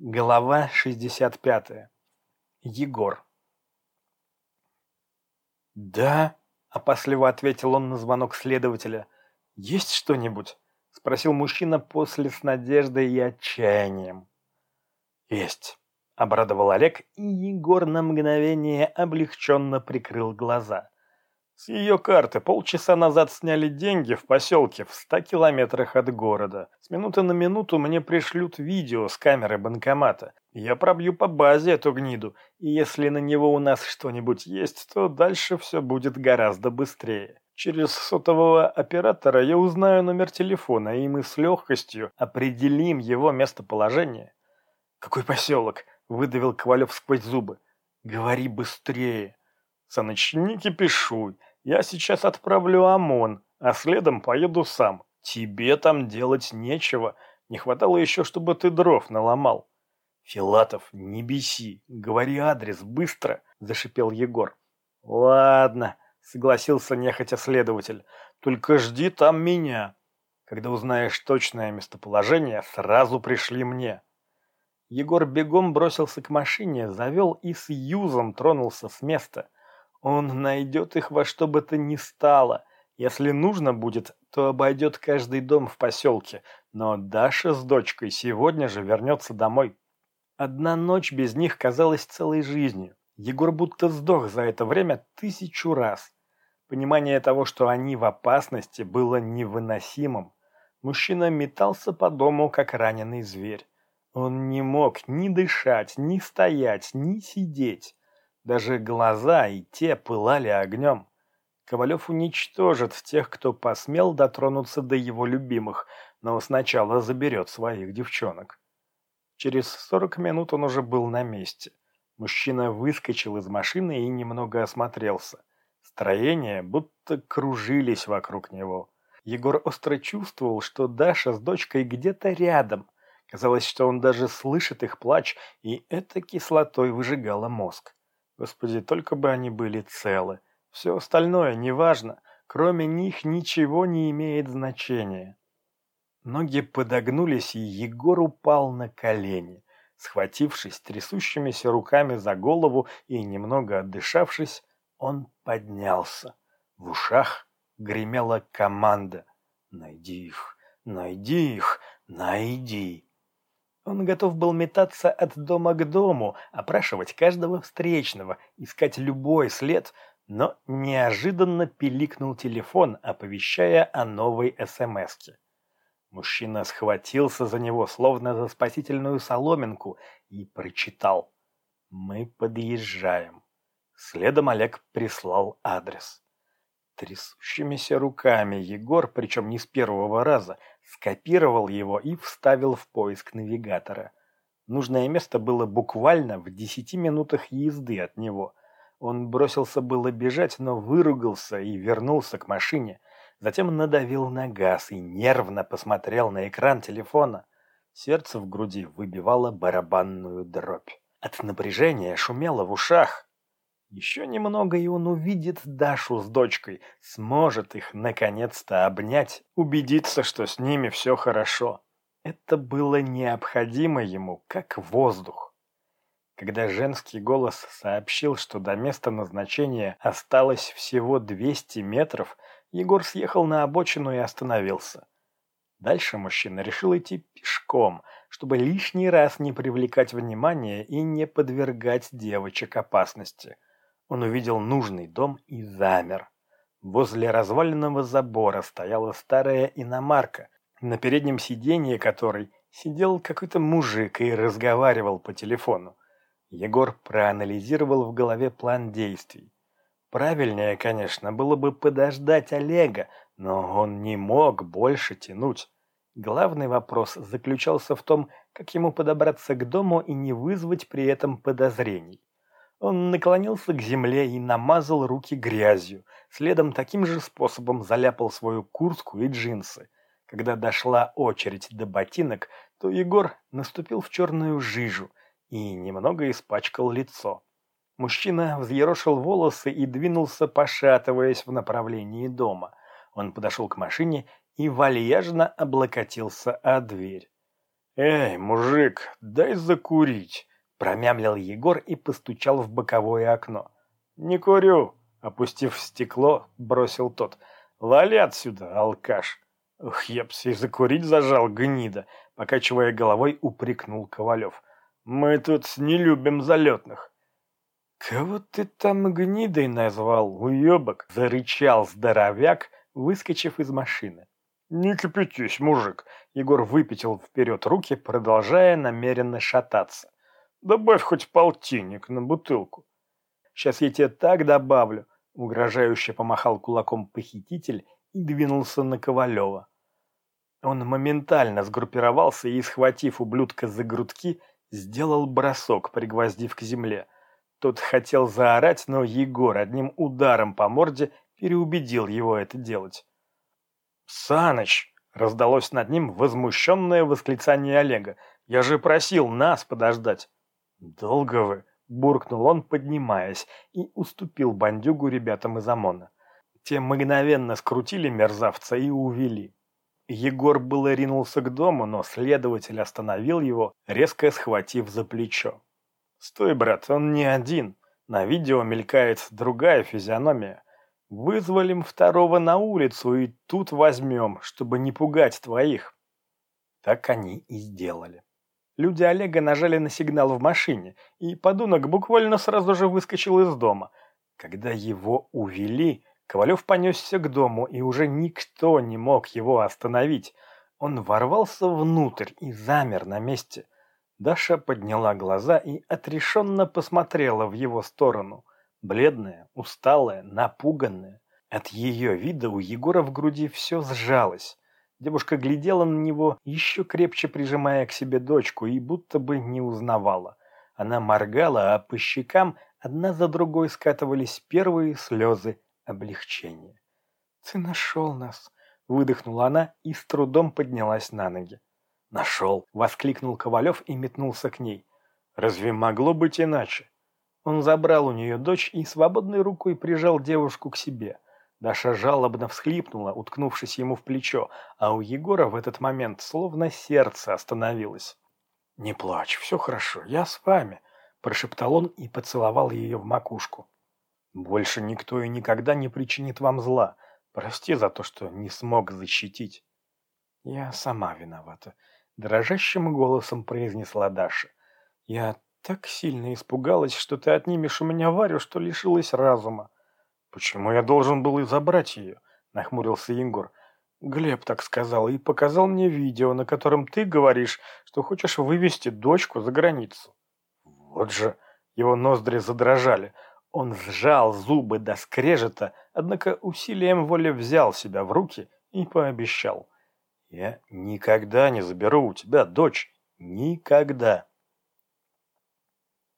Глава 65. Егор. «Да», — опасливо ответил он на звонок следователя. «Есть что-нибудь?» — спросил мужчина после с надеждой и отчаянием. «Есть», — обрадовал Олег, и Егор на мгновение облегченно прикрыл глаза. С ее карты полчаса назад сняли деньги в поселке в ста километрах от города. С минуты на минуту мне пришлют видео с камеры банкомата. Я пробью по базе эту гниду, и если на него у нас что-нибудь есть, то дальше все будет гораздо быстрее. Через сотового оператора я узнаю номер телефона, и мы с легкостью определим его местоположение. «Какой поселок?» – выдавил Ковалев сквозь зубы. «Говори быстрее!» «Саныч, не кипишуй!» Я сейчас отправлю ОМОН, а следом поеду сам. Тебе там делать нечего. Не хватало еще, чтобы ты дров наломал. Филатов, не беси. Говори адрес, быстро, зашипел Егор. Ладно, согласился нехотя следователь. Только жди там меня. Когда узнаешь точное местоположение, сразу пришли мне. Егор бегом бросился к машине, завел и с юзом тронулся с места – он найдет их во что бы то ни стало. Если нужно будет, то обойдет каждый дом в поселке. Но Даша с дочкой сегодня же вернется домой. Одна ночь без них казалась целой жизнью. Егор будто сдох за это время тысячу раз. Понимание того, что они в опасности, было невыносимым. Мужчина метался по дому, как раненый зверь. Он не мог ни дышать, ни стоять, ни сидеть. Даже глаза и те пылали огнем. Ковалев уничтожит тех, кто посмел дотронуться до его любимых, но сначала заберет своих девчонок. Через сорок минут он уже был на месте. Мужчина выскочил из машины и немного осмотрелся. Строения будто кружились вокруг него. Егор остро чувствовал, что Даша с дочкой где-то рядом. Казалось, что он даже слышит их плач, и это кислотой выжигало мозг. Господи, только бы они были целы. Все остальное неважно. Кроме них ничего не имеет значения. Ноги подогнулись, и Егор упал на колени. Схватившись трясущимися руками за голову и немного отдышавшись, он поднялся. В ушах гремела команда «Найди их! Найди их! Найди!» Он готов был метаться от дома к дому, опрашивать каждого встречного, искать любой след, но неожиданно пиликнул телефон, оповещая о новой СМСке. Мужчина схватился за него, словно за спасительную соломинку, и прочитал. «Мы подъезжаем». Следом Олег прислал адрес. Трясущимися руками Егор, причем не с первого раза, скопировал его и вставил в поиск навигатора. Нужное место было буквально в десяти минутах езды от него. Он бросился было бежать, но выругался и вернулся к машине. Затем надавил на газ и нервно посмотрел на экран телефона. Сердце в груди выбивало барабанную дробь. От напряжения шумело в ушах. Еще немного, и он увидит Дашу с дочкой, сможет их наконец-то обнять, убедиться, что с ними все хорошо. Это было необходимо ему, как воздух. Когда женский голос сообщил, что до места назначения осталось всего 200 метров, Егор съехал на обочину и остановился. Дальше мужчина решил идти пешком, чтобы лишний раз не привлекать внимания и не подвергать девочек опасности – он увидел нужный дом и замер. Возле разваленного забора стояла старая иномарка, на переднем сиденье которой сидел какой-то мужик и разговаривал по телефону. Егор проанализировал в голове план действий. Правильнее, конечно, было бы подождать Олега, но он не мог больше тянуть. Главный вопрос заключался в том, как ему подобраться к дому и не вызвать при этом подозрений. Он наклонился к земле и намазал руки грязью, следом таким же способом заляпал свою куртку и джинсы. Когда дошла очередь до ботинок, то Егор наступил в черную жижу и немного испачкал лицо. Мужчина взъерошил волосы и двинулся, пошатываясь в направлении дома. Он подошел к машине и вальяжно облокотился о дверь. «Эй, мужик, дай закурить!» Промямлил Егор и постучал в боковое окно. «Не курю!» Опустив стекло, бросил тот. «Вали отсюда, алкаш!» «Ух, епс, и закурить зажал, гнида!» Покачивая головой, упрекнул Ковалев. «Мы тут не любим залетных!» «Кого ты там гнидой назвал, уебок?» Зарычал здоровяк, выскочив из машины. «Не кипятись, мужик!» Егор выпятил вперед руки, продолжая намеренно шататься. «Добавь хоть полтинник на бутылку». «Сейчас я тебе так добавлю!» Угрожающе помахал кулаком похититель и двинулся на Ковалева. Он моментально сгруппировался и, схватив ублюдка за грудки, сделал бросок, пригвоздив к земле. Тот хотел заорать, но Егор одним ударом по морде переубедил его это делать. «Саныч!» — раздалось над ним возмущенное восклицание Олега. «Я же просил нас подождать!» «Долго вы!» — буркнул он, поднимаясь, и уступил бандюгу ребятам из ОМОНа. Те мгновенно скрутили мерзавца и увели. Егор было ринулся к дому, но следователь остановил его, резко схватив за плечо. «Стой, брат, он не один. На видео мелькает другая физиономия. Вызволим второго на улицу и тут возьмем, чтобы не пугать твоих. Так они и сделали. Люди Олега нажали на сигнал в машине, и подонок буквально сразу же выскочил из дома. Когда его увели, Ковалев понесся к дому, и уже никто не мог его остановить. Он ворвался внутрь и замер на месте. Даша подняла глаза и отрешенно посмотрела в его сторону – Бледная, усталая, напуганная. От ее вида у Егора в груди все сжалось. Девушка глядела на него, еще крепче прижимая к себе дочку, и будто бы не узнавала. Она моргала, а по щекам одна за другой скатывались первые слезы облегчения. «Ты нашел нас!» — выдохнула она и с трудом поднялась на ноги. «Нашел!» — воскликнул Ковалев и метнулся к ней. «Разве могло быть иначе?» Он забрал у нее дочь и свободной рукой прижал девушку к себе. Даша жалобно всхлипнула, уткнувшись ему в плечо, а у Егора в этот момент словно сердце остановилось. «Не плачь, все хорошо, я с вами», – прошептал он и поцеловал ее в макушку. «Больше никто и никогда не причинит вам зла. Прости за то, что не смог защитить». «Я сама виновата», – дрожащим голосом произнесла Даша. «Я так сильно испугалась, что ты отнимешь у меня Варю, что лишилась разума. Почему я должен был и забрать ее? Нахмурился Егор. Глеб так сказал и показал мне видео, на котором ты говоришь, что хочешь вывести дочку за границу. Вот же, его ноздри задрожали. Он сжал зубы до скрежета, однако усилием воли взял себя в руки и пообещал. «Я никогда не заберу у тебя дочь. Никогда!»